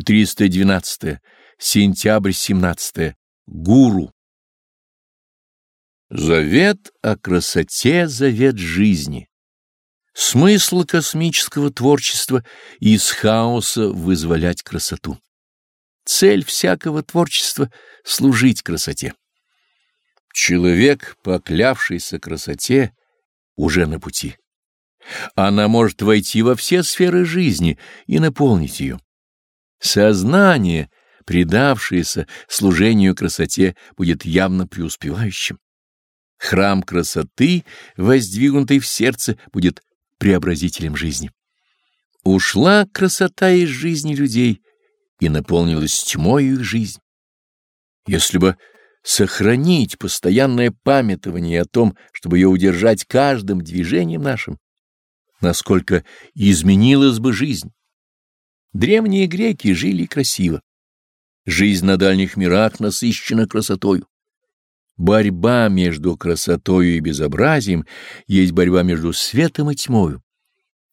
412. Сентябрь 17. Гуру. Завет о красоте — завет жизни. Смысл космического творчества — из хаоса вызволять красоту. Цель всякого творчества — служить красоте. Человек, поклявшийся красоте, уже на пути. Она может войти во все сферы жизни и наполнить ее. Сознание, предавшееся служению красоте, будет явно преуспевающим. Храм красоты, воздвигнутый в сердце, будет преобразителем жизни. Ушла красота из жизни людей и наполнилась тьмой их жизнь. Если бы сохранить постоянное памятование о том, чтобы ее удержать каждым движением нашим, насколько изменилась бы жизнь. Древние греки жили красиво. Жизнь на дальних мирах насыщена красотою. Борьба между красотою и безобразием есть борьба между светом и тьмою.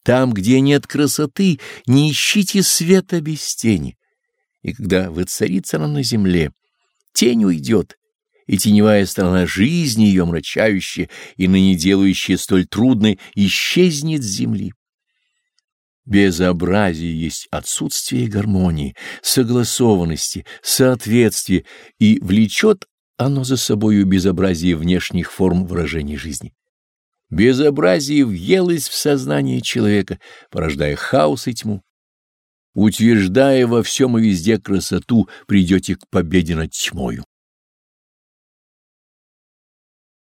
Там, где нет красоты, не ищите света без тени. И когда воцарится она на земле, тень уйдет, и теневая сторона жизни ее мрачающая и ныне делающая столь трудной исчезнет с земли. Безобразие есть отсутствие гармонии, согласованности, соответствия, и влечет оно за собою безобразие внешних форм выражения жизни. Безобразие въелось в сознание человека, порождая хаос и тьму. Утверждая во всем и везде красоту, придете к победе над тьмою.